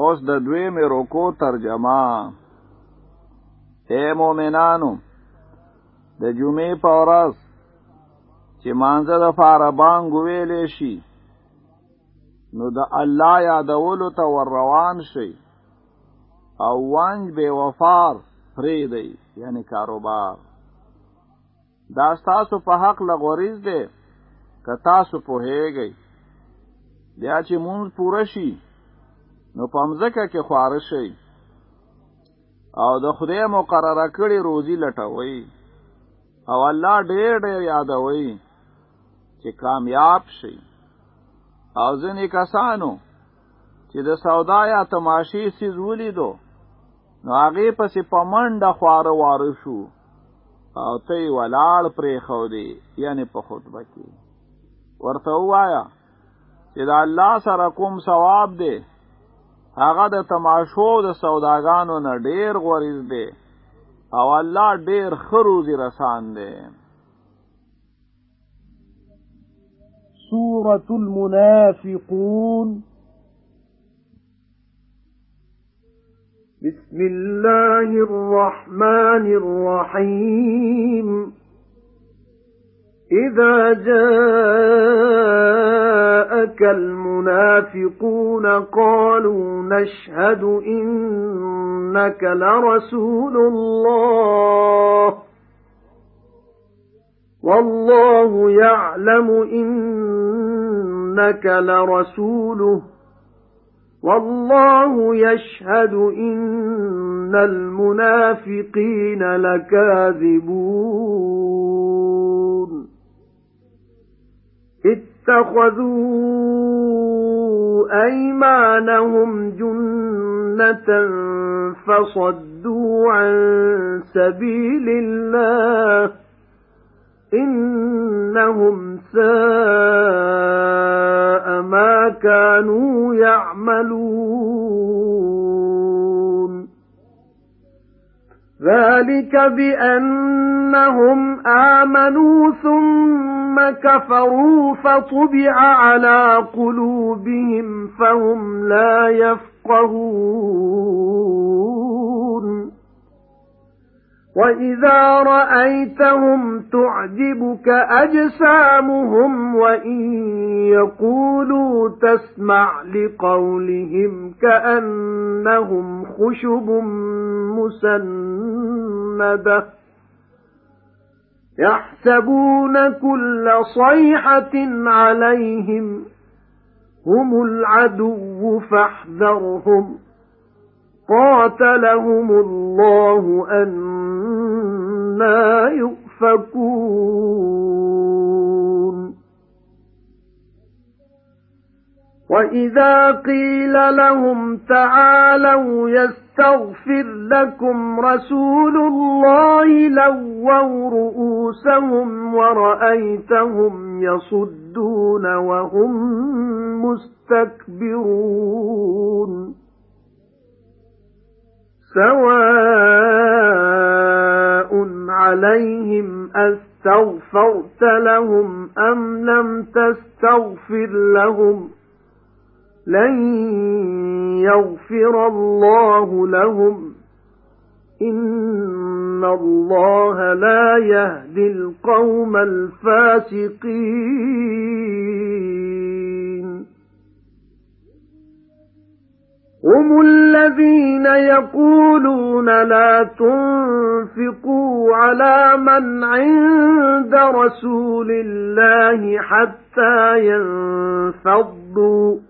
اوس د دوی مې روکو ترجمه. اے مومنانو د جمعې په ورځ چې مانزه د فاره بانګ ویلې شي نو د الله یادولو ته ور روان شي او وانج بے وفار پری دی یعنی کاروبار. دا تاسو په حق لغوریز دی که تاسو په هیږئ بیا چې مونږ پوره شي نو پمزکه کې خوار شي او د خدای مقرره کړي روزي لټوي او الله ډېر ډېر یادوي چې کامیاب شي او ځینې کسانو چې د سودا یا تماشې سیز ولیدو نو هغه پسې پمنډه خواره واره شو. او ته ولاړ پرې خو دی یعنی په خطبه کې. ورته وایا چې د الله سره کوم ثواب دی هغه د تماشو د سوداګانو نه ډیر غوریز دی او الله ډیر خروزی رسان دی. سورة المنافقون. بسم الله الرحمن الرحيم إذا جاءك المنافقون قالوا نشهد إنك لرسول الله. والله يعلم إنك لرسوله. والله يشهد إن المنافقين لكاذبون. اتَّخَذُوا أَيْمَانَهُمْ جُنَّةً فَصَدُّوا عَن سَبِيلِ اللَّهِ إِنَّهُمْ سَاءَ مَا كَانُوا يَعْمَلُونَ. ذَلِكَ بِأَنَّهُمْ آمَنُوا ثُمَّ كَفَرُوا فَطُبِعَ عَلَى قُلُوبِهِمْ فَهُمْ لَا يَفْقَهُونَ. وَإِذَا رَأَيْتَهُمْ تُعْجِبُكَ أَجْسَامُهُمْ وَإِن يَقُولُوا تَسْمَعْ لِقَوْلِهِمْ كَأَنَّهُمْ خُشُبٌ مُّسَنَّدَةٌ. يَحْسَبُونَ كُلَّ صَيْحَةٍ عَلَيْهِمْ هُمُ الْعَدُوُّ فَاحْذَرْهُمْ. قَاتَلَهُمُ اللَّهُ أَنَّى يُؤْفَكُونَ. وَإِذَا قِيلَ لَهُمْ تَعَالَوْا يَسْتَغْفِرْ لَكُمْ رَسُولُ اللَّهِ لَوَّوْا رُءُوسَهُمْ وَرَأَيْتَهُمْ يَصُدُّونَ وَهُمْ مُسْتَكْبِرُونَ. سَوَاءٌ عَلَيْهِمْ أَسْتَغْفَرْتَ لَهُمْ أَمْ لَمْ تَسْتَغْفِرْ لَهُمْ لَن يَغْفِرَ اللَّهُ لَهُمْ. إِنَّ اللَّهَ لَا يَهْدِي الْقَوْمَ الْفَاسِقِينَ. هُمُ الَّذِينَ يَقُولُونَ لَا تُنفِقُوا عَلَى مَنْ عِندَ رَسُولِ اللَّهِ حَتَّى يَنفَضُّوا.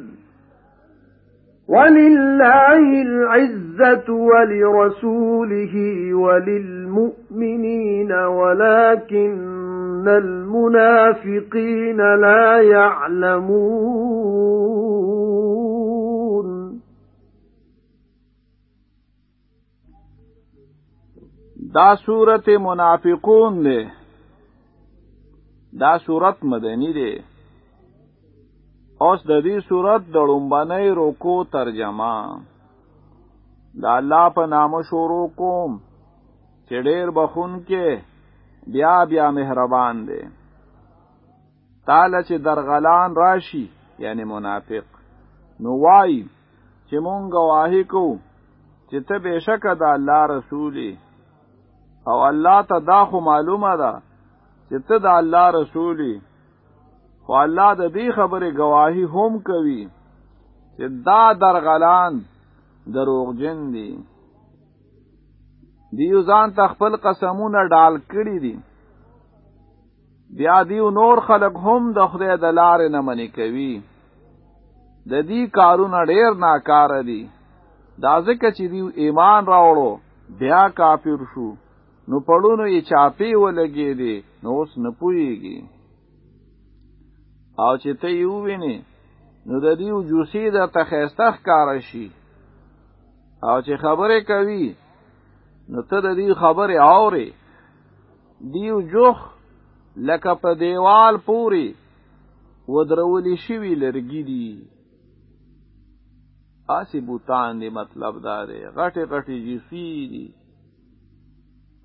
وَلِلَّهِ الْعِزَّةُ وَلِرَسُولِهِ وَلِلْمُؤْمِنِينَ وَلَكِنَّ الْمُنَافِقِينَ لَا يَعْلَمُونَ. دا سورة منافقون ده دا سورة مدنی ده اوس د دې صورت د لومبنۍ روکو ترجمه. دا الله په نام شروع کوم چې ډېر بخون کې بیا بیا مهربان دی. تعالی چې درغلان راشي یعنی منافق نو وای چې مونږ گواهی کو چې ته بشک د الله رسولي او الله ته دا خو معلومه ده چې ته د الله رسولي خو الله د دې خبره گواهی هم کوي چې دا درغلان دروغجن دي. دیو ځان تخپل قسمونه ډال کړی دي. بیا دیو نور خلق هم د خدای د لارې نه منې کوي. د دې کارونه ډېر ناکاره دي. دا ځکه چې دیو ایمان راوړو بیا کافر شو. نو پړونو یې چاپی ولګې دي نو اوس نه پويږي او چې ته یو ویني نو د دیو جوسی د تخیستخ کار شي. او چې خبره کوي نو ته د دې خبره اوري دیو جوخ لکه په دیوال پوری ودرولی شوی لرګی دي. آسی بوتان دی مطلب دا دی غټه غټه جیسی دي.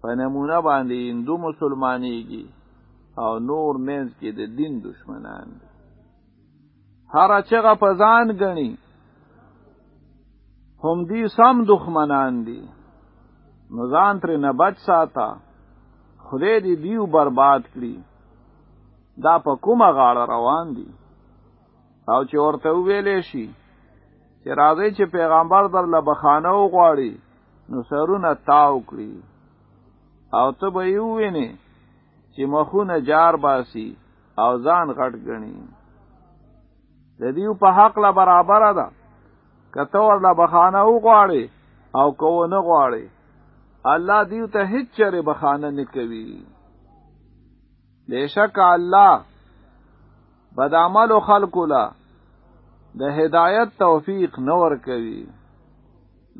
په نمونه باندې هندو مسلمانېږي او نور منځ کې د دین دشمنان دي. هر چغه په ځان غني هم دي سم دښمنان دي. نو ځان تر نه بچ ساته. خدای دې دیو برباد کړي. دا په کومه غاړه روان دي؟ او چې ورته ویلې شي چې راځي چې پیغمبر در له بخانه وغواړي نو سرونه تاو کړي. او ته به یو ویني چې مخونه جار باسي او ځان غټ غني د دیو په حق لا برابر ده. کته ورلا بخانه وغواړي او کو نه غواړي الله دیو ته هیڅ چره بخانه نه کوي. بشک الله بد عمل خلق لا د هدایت توفیق نور کوي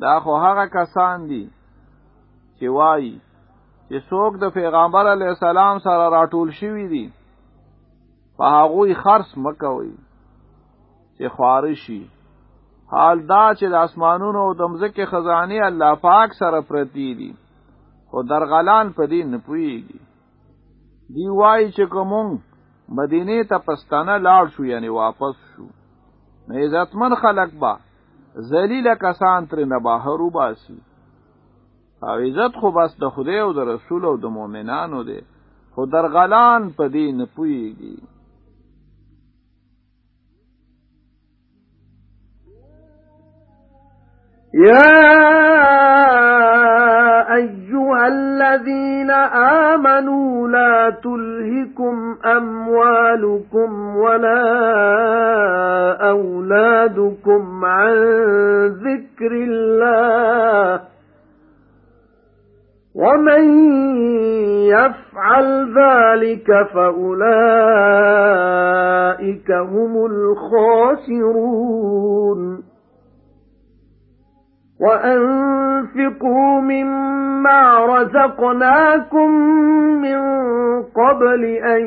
دا خو هغه کسان دي چې وایي چې څوک د پیغمبر علی السلام سره راټول شوی دي په هغه خرص مکوي چې خوارشي حال دا چې د اسمانونو او د مځکه خزانه الله پاک سره پرتی دي خو درغلان په دې نه پويږي دی وای چې کوم مدینه ته پستانه لاړ شو یعنی واپس شو نه عزتمن خلق با ذلیل کسان تر نه بهر وباسي أو عزت خو بس د خدای أو د رسول أو د مؤمنانو دی. خو درغلان په دې نه پويږي يا أيها الذين آمنوا لا تلهكم أموالكم ولا أولادكم عن ذكر الله. ومن يفعل ذلك فأولئك هم الخاسرون وَأَنفِقُوا مِمَّا رَزَقْنَاكُم مِّن قَبْلِ أَن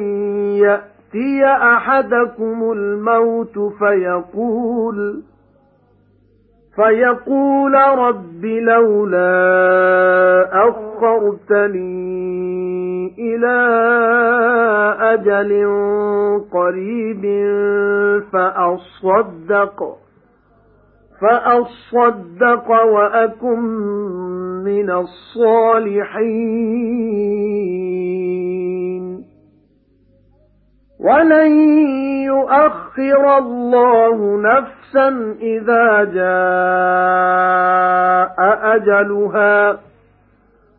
يَأْتِيَ أَحَدَكُمُ الْمَوْتُ فَيَقُولَ فَيَقُولَ رَبِّ لَوْلَا أَخَّرْتَنِي إِلَى أَجَلٍ قَرِيبٍ فَأَصَّدَّقَ فَأَصَّدَّقَ وَأَكُن مِّنَ الصَّالِحِينَ. وَلَن يُؤَخِّرَ اللَّهُ نَفْسًا إِذَا جَاءَ أَجَلُهَا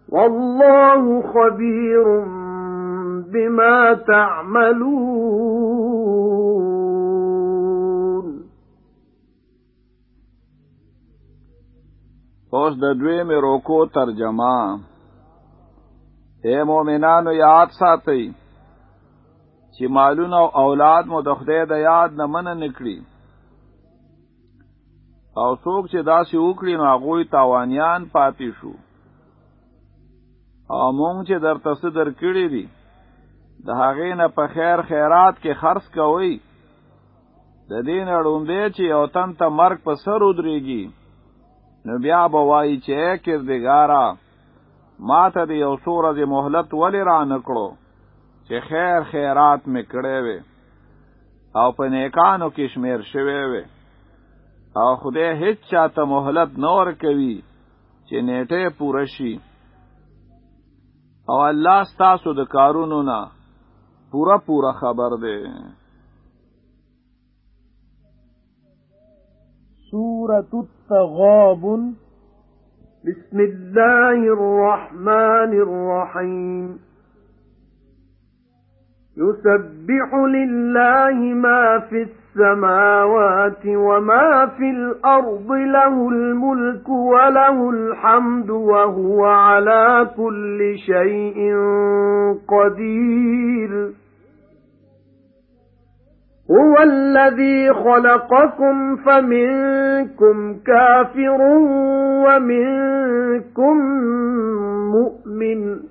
وَاللَّهُ خَبِيرٌ بِمَا تَعْمَلُونَ اوس د دوی مې روکو ترجمه. اے مؤمنانو یاد ساتئ چې مالونه او اولاد مو د خدای د یاد نه من نکړي او څوک چې داسې وکړي نو هغه تاوانیان پاتې شو. او مونږ چې درته څه درکړي دي د هغې نه په خیر خیرات کې خرڅ کوئ. د دین اړوندې چې یو تن ته مرګ په سر ودرېږي. نو بیا به وایي چې کردګارا ما ته د یو څو ورځې مهلت ولې را نکړو چې خیر خیرات مې کړې وې او په نیکانو کې شمیر شوی وې او خدای هیڅ چاته مهلت نه ورکوي چې نیټه پوره شي. او الله ستاسو د کارونو نه پورا پورا خبر دی. سورة التغابن. بسم الله الرحمن الرحيم يسبح لله ما في السماوات وما في الأرض له الملك وله الحمد وهو على كل شيء قدير. هُوَ الَّذِي خَلَقَكُمْ فَمِنكُمْ كَافِرٌ وَمِنكُم مُؤْمِنٌ.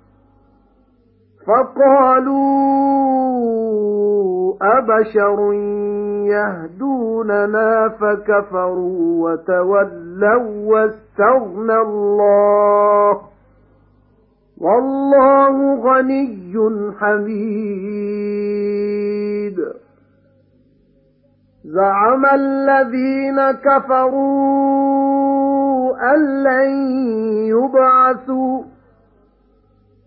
فَقَالُوا أَبَشَرٌ يَهْدُونَنَا فَكَفَرُوا وَتَوَلَّوْا وَاسْتَغْنَى اللَّهُ وَاللَّهُ غَنِيٌّ حَمِيدٌ زَعَمَ الَّذِينَ كَفَرُوا أَن لَّن يُبْعَثُوا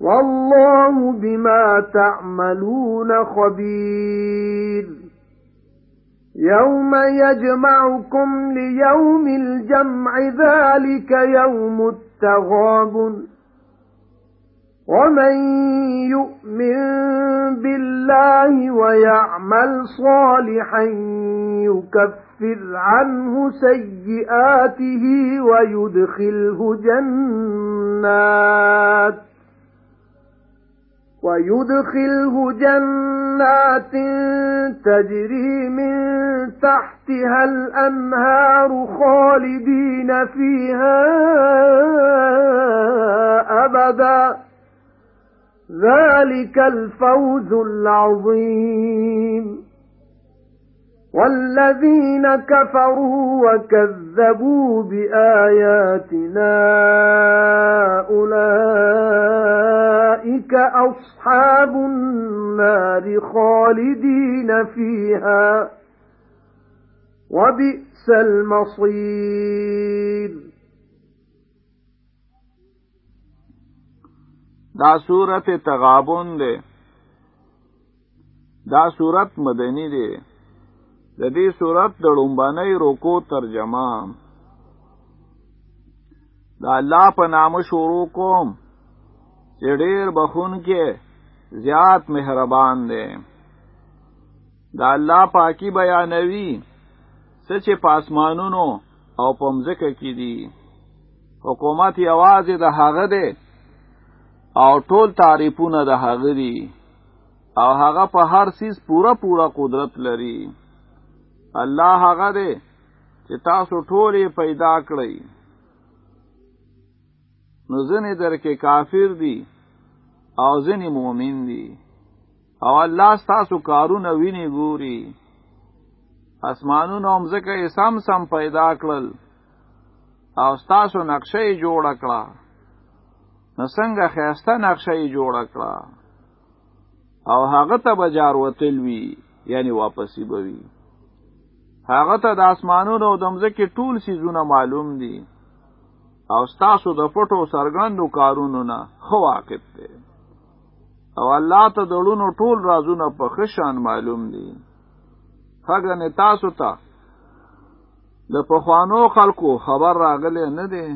وَاللَّهُ بِمَا تَعْمَلُونَ خَبِيرٌ. يَوْمَ يَجْمَعُكُمْ لِيَوْمِ الْجَمْعِ ذَلِكَ يَوْمُ التَّغَابُنِ. وَمَن يُؤْمِن بِاللَّهِ وَيَعْمَلْ صَالِحًا يُكَفِّرْ عَنْهُ سَيِّئَاتِهِ وَيُدْخِلْهُ جَنَّاتٍ. وَيُدْخِلْهُ جَنَّاتٍ تَجْرِي مِن تَحْتِهَا الْأَنْهَارُ خَالِدِينَ فِيهَا أَبَدًا. ذَلِكَ الْفَوْزُ الْعَظِيمُ. وَالَّذِينَ كَفَرُوا وَكَذَّبُوا بِآيَاتِنَا أُولَئِكَ أَصْحَابُ النَّارِ خَالِدِينَ فِيهَا وَبِئْسَ الْمَصِيرُ. دا سورت تغابن ده دا سورت مدنی ده د دې سورت د لومبنۍ رکوع ترجمه. د الله په نام شروع کوم چې ډېر بخښونکی زیات مهربان دی. دا الله پاکی بیانوي څه چې په اسمانونو او په مزکه کې دي. حکومت یوازې د هغه دی او ټول تعریفونه د هغه دي. او هغه په هر څیز پورا پورا قدرت لري الله هغه دی چې تاسو ټول پیدا کړی نو ځنې درکې کافر دي او ځنې مؤمن دي. او الله ستاسو کارونه ویني ګوري. اسمانونو هم ځکه سم سم پیدا کړل. او ستاسو نقشه یې جوړه کړه. نو څنګه خیاسته نقشه یې جوړه کړه. او هغه ته بجار وتل وی یعنی واپسی بوي هغه ته د اسمانونو او د مځکې ټول سيزونه معلوم دي. او ستاسو د پټو سرګندو کارونو نه خو واقف دی. او الله ته دړونو ټول رازونه په خشان معلوم دي. هغه تاسو ته د پخوانو خلکو خبر راغلی نه دی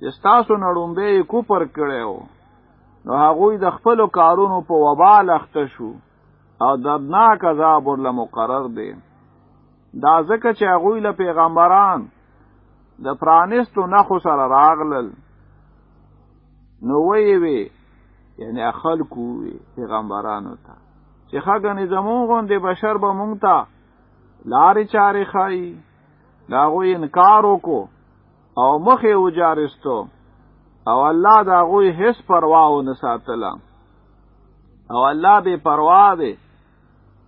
چې تاسو نه ړومبې کفر کړو نو هغه د خپل کارونو په وبال اخته شو او دردناک عذاب ورله مقرر دی دا ځکه چې هغه له پیغمبران د پرانستو نښو سره راغلل. نو وی وی یعنی خلکو وی پیغمبرانو ته. چې خګنې زمون غوندې بشر به مونږ ته لارې چارې خای دا غوی انکار وکړو او مخې وجارستو او الله دا غوی هیڅ پروا و نه ساتله. او الله به پروا دی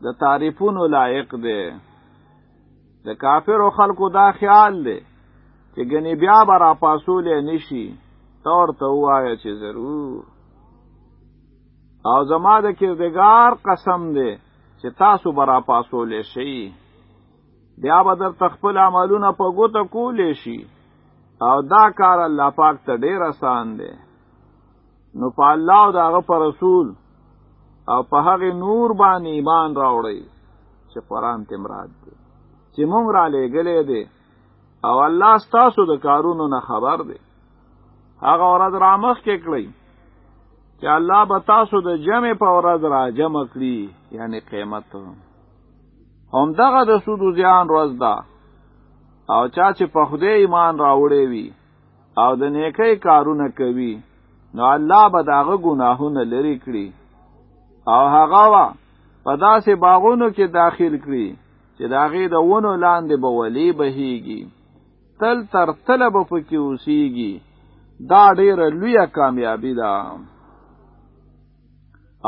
د تعریفونو لایق دی د کافر او خلکو دا خیال دی چې ګنې بیا به را پاسولې نشي تور ته وایه چې ضرور. او زما د کردگار قسم دی چې تاسو به راپاسولې شي بیا به درته خپل عملونه په ګوته کولې شي. او دا کار الله پاک ته ډیر آسان دی. نو په الله او د هغه په رسول او په هغه نور باندې ایمان راوړی چې قران ته مراد دی چې مونږ را لېګلې دي. او الله ستاسو د کارونو نه خبر دی. هغه ورځ رامخ کې کړی چې الله به تاسو د جمع په ورځ را جمع کړي یعنی قیامت. هم دغه د سود و زیان ورځ ده. او چا چې په خدای ایمان راوړې وي او د نیکی کارونه کوي نو الله به د هغه ګناهونه لري کړي. او هغه به په داسې باغونو کې داخل کړي چې د هغه د ونو لاندې به ولی بهيږي تل تر تل به پکې اوسيږي دا ډیره لویه کامیابی ده.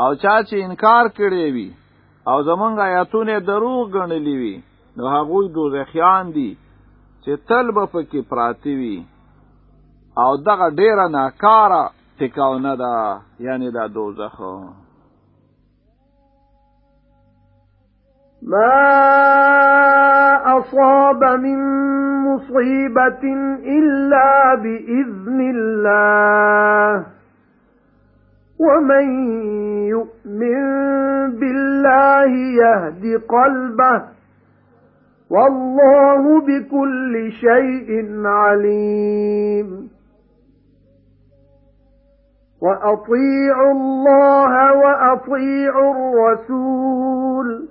او چا چې انکار کړي وي او زمونږ آیاتونه دروغ ګڼلې وي نو هغه دوزخیان دي چې تل به پکې پراتی وي. او دغه ډیره ناکاره ټکاونه ده یعنی دا دوزخ. ما أصاب من مصيبة إلا بإذن الله. ومن يؤمن بالله يهد قلبه والله بكل شيء عليم. وأطيعوا الله وأطيعوا الرسول.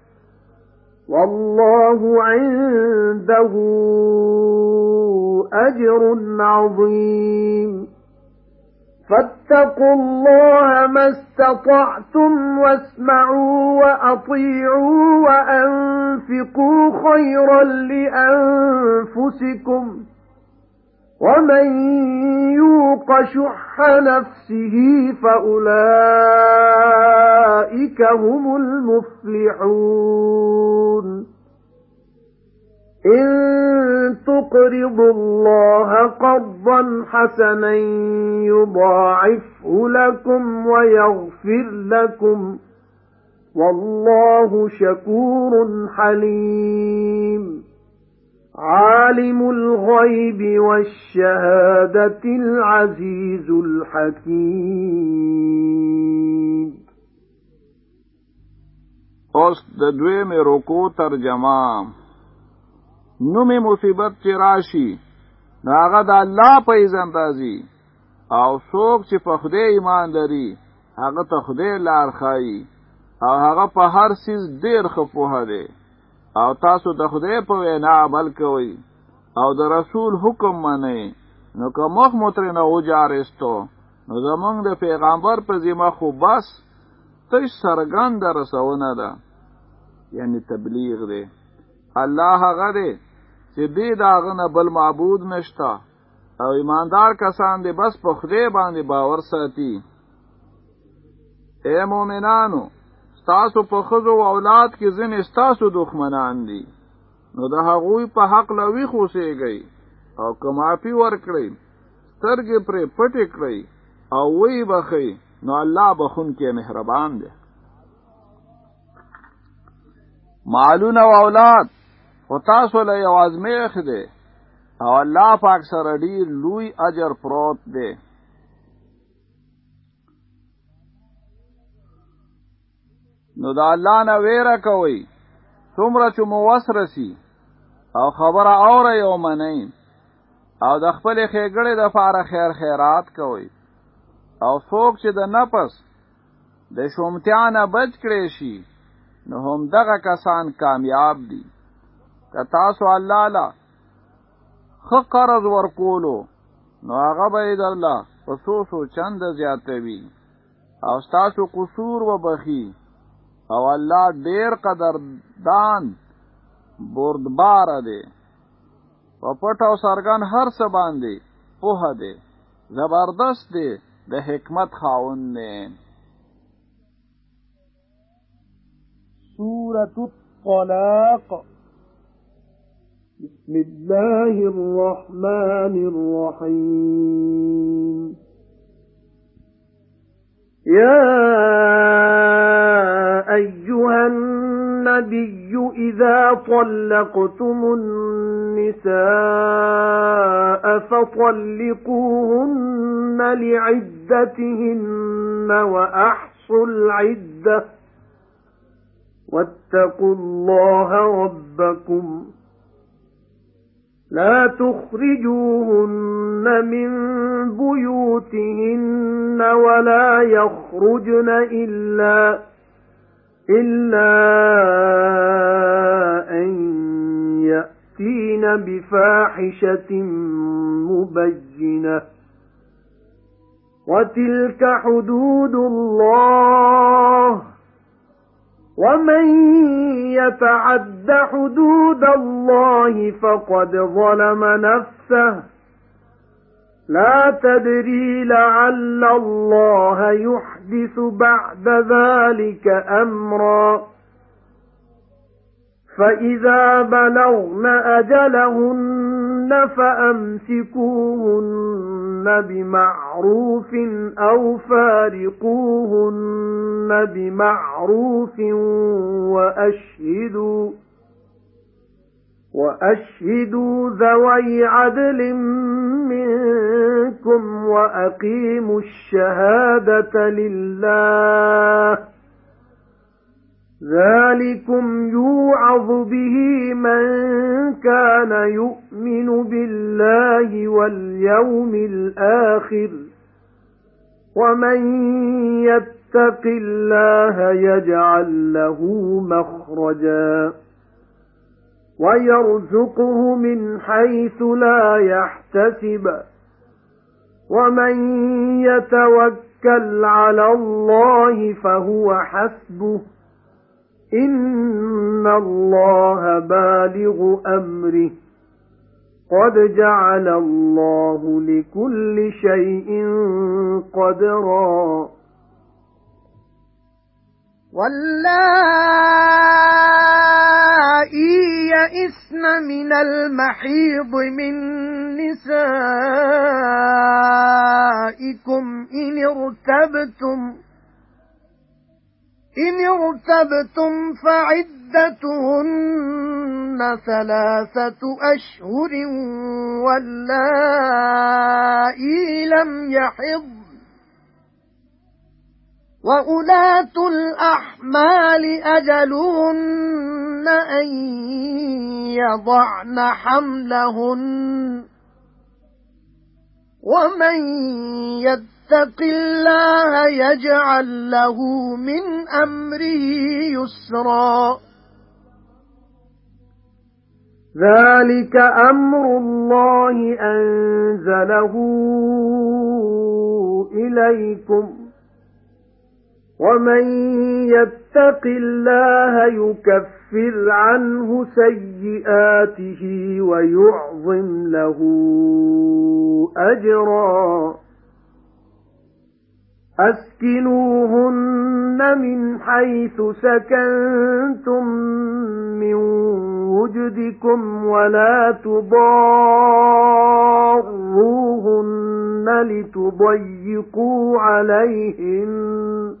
والله عنده أجر عظيم. فاتقوا الله ما استطعتم واسمعوا وأطيعوا وأنفقوا خيرا لأنفسكم. وَمَن يُوقَ شُحَّ نَفْسِهِ فَأُولَئِكَ هُمُ الْمُفْلِحُونَ إِن تُقْرِضُوا اللَّهَ قَرْضًا حَسَنًا يُضَاعِفْهُ لَكُمْ وَيَغْفِرْ لَكُمْ وَاللَّهُ شَكُورٌ حَلِيمٌ عَالِمُ الْغَيْبِ وَالشَّهَادَةِ الْعَزِيزُ الْحَكِيمُ. اوس د دویمه رکو ترجمه. نومي مصیبت چې راشي هغه د الله په ایزن راځي أو څوک چې په خدای ایمان لري هغه ته خدای لار ښایي او هغه په هر څیز ډیر ښه پوه دی. او تاسو د خدای په وینا عمل کوئ او د رسول حکم منئ. نو که مخ مو ترې نه وجار یستو نو زمونږ د پیغمبر په ذمہ خو بس تش څرګند رسونه ده. یعنی تبلیغ دی. الله هغه دی چې دې د هغه نه بل معبود نشته او ایماندار کسان دې بس په خدای باندې باور ساتي. اے مؤمنانو ستاسو په خزو او اولاد کې ځین ستاسو دښمنان دي. نو د هغوی په حق لوي خوسيږي او کمافي ور کړی سترګې پرې پټې کړی او وی بخي نو الله بخون کې مهربان دی. مالون او اولاد او تاسو له یو ازمیخ دی او الله پاک سره ډیر لوی اجر پروت دی نو دا الله نه ویره کوي څومره چې مو وسرسي. او خبره اوره یو منئ. او د خپل خېګړې د فاره خیر خیرات کوي او څوک چې د نفس د شومتیانه بچ کړي شي نو هم دغه کسان کامیاب دي. که تاسو الله له ښه قرض ورکولو نو هغه به د الله په سل سل چنده زیاتوي. او تاسو قصور وبخښي او الله ډیر قدردان بردبار دی. په پټ او څرګند هر څه باندې پوه دی. زبردست دی د حکمت خاوند دی. سورة الطلاق. بسم الله الرحمن الرحيم يا أَيُّهَا النَّبِيُّ إِذَا طَلَّقْتُمُ النِّسَاءَ فَطَلِّقُوهُنَّ لِعِدَّتِهِنَّ وَأَحْصُوا الْعِدَّةَ وَاتَّقُوا اللَّهَ رَبَّكُمْ لا تخرجوهن من بيوتهن ولا يخرجن إلا إِلَّا أَن يَأْتِينَ بِفَاحِشَةٍ مُبَيِّنَةٍ. وَتِلْكَ حُدُودُ اللَّهِ. وَمَن يَتَعَدَّ حُدُودَ اللَّهِ فَقَدْ ظَلَمَ نَفْسَهُ. لَا تَدْرِي لَعَلَّ اللَّهَ يُحْدِثُ بَعْدَ ذَلِكَ أَمْرًا. فَإِذَا بَلَغْنَ أَجَلَهُنَّ فَأَمْسِكُوهُنَّ بِمَعْرُوفٍ أَوْ فَارِقُوهُنَّ بِمَعْرُوفٍ وَأَشْهِدُوا وَأَشْهِدُوا ذَوَيْ عَدْلٍ مِنكُمْ وَأَقِيمُوا الشَّهَادَةَ لِلَّهِ. ذَلِكُمْ يُوعَظُ بِهِ مَن كَانَ يُؤْمِنُ بِاللَّهِ وَالْيَوْمِ الْآخِرِ. وَمَن يَتَّقِ اللَّهَ يَجْعَل لَّهُ مَخْرَجًا. وَيَرْزُقْهُ مِنْ حَيْثُ لَا يَحْتَسِبُ. وَمَن يَتَوَكَّلْ عَلَى اللَّهِ فَهُوَ حَسْبُهُ. إِنَّ اللَّهَ بَالِغُ أَمْرِهِ. قَدْ جَعَلَ اللَّهُ لِكُلِّ شَيْءٍ قَدْرًا. وَاللَّائِي يَئِسْنَ مِنَ الْمَحِيضِ مِن نِّسَائِكُمْ إِنِ ارْتَبْتُمْ إِنِ ارْتَبْتُمْ فَعِدَّتُهُنَّ ثَلَاثَةُ أَشْهُرٍ وَاللَّائِي لَمْ يَحِضْنَ وَأُولَاتُ الْأَحْمَالِ أَجَلُهُنَّ أَن يَضَعْنَ حَمْلَهُنَّ. وَمَن يَتَّقِ اللَّهَ يَجْعَل لَّهُ مِنْ أَمْرِهِ يُسْرًا. ذَلِكَ أَمْرُ اللَّهِ أَنزَلَهُ إِلَيْكُمْ. وَمَن يَتَّقِ اللَّهَ يُكَفِّرْ عَنْهُ سَيِّئَاتِهِ وَيُعْظِمْ لَهُ أَجْرًا. أَسْكِنُوهُنَّ مِنْ حَيْثُ سَكَنْتُمْ مِنْ وُجْدِكُمْ وَلَا تُضَارُّوهُنَّ لِتُضَيِّقُوا عَلَيْهِنَّ.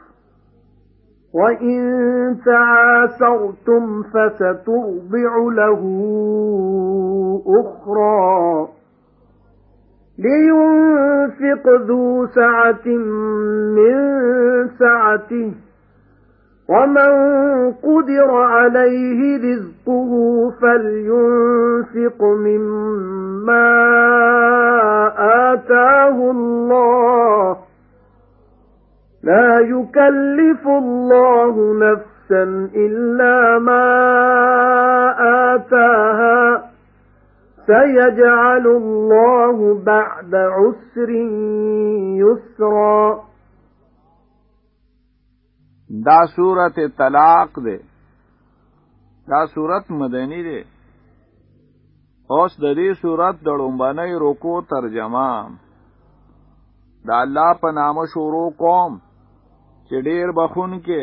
وَإِن تَعَاسَرْتُمْ فَسَتُرْضِعُ لَهُ أُخْرَى لِيُنفِقْ ذُو سَعَةٍ مِنْ سَعَتِهِ وَمَنْ قُدِرَ عَلَيْهِ رِزْقُهُ فَلْيُنفِقْ مِمَّا آتَاهُ اللَّهُ لَا يُكَلِّفُ اللَّهُ نَفْسًا إِلَّا مَا آتَاهَا. سَيَجْعَلُ اللَّهُ بَعْدَ عُسْرٍ يُسْرًا. دا سورت طلاق ده دا سورت مدنی ده اوس د دې سورت د لومبنۍ رکو ترجمه. د الله په نامه شروع کوم. چې ډیر بخون کې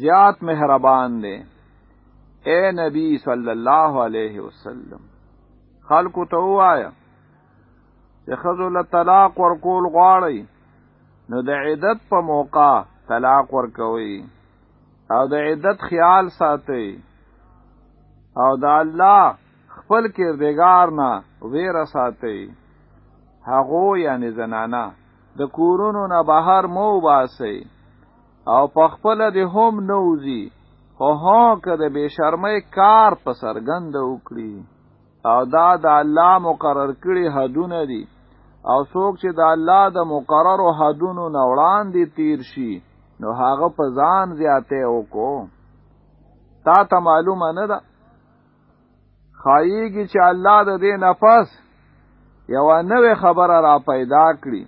زیات مهربان دی. اے نبی صلی الله علیه وسلم خلکو ته وایا چې خذل طلاق ورکول غواړي نو د عدت په موقع طلاق ورکوي او د عدت خیال ساتي او د الله خپل کردگار نه ویر ساتي هغه یعنی زنانا د کورونو نه بهر مو باسي او پخپل د هم نوزی خو ها که د بشرمۍ کار په سرګند وکړي. او دا د الله مقرر کړي حدونه دي. او څوک چې د الله د مقرر حدونو نه وړاندې تیر شي نو هغه په ځان زیاته وکړو. تا ته معلومه نه ده. خایيږي چې الله د دې نفس یو نوې خبره را پیدا کړي